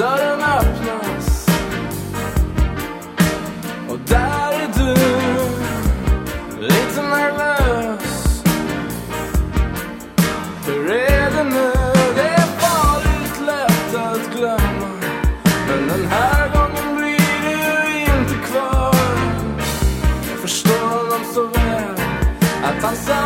dörren öppnas och där är du lite nervös. Hur är det nu? Det är farligt lätt att glömma. Men den här gången blir du inte kvar. Jag förstår honom så väl att han saknar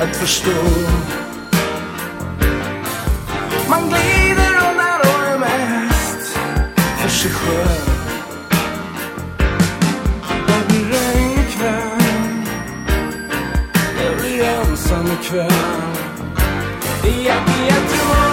att förstå. Man glider undan och är mest för sig själv. Det blir regn ikväll. Jag blir ensam ikväll. Jag, jag tror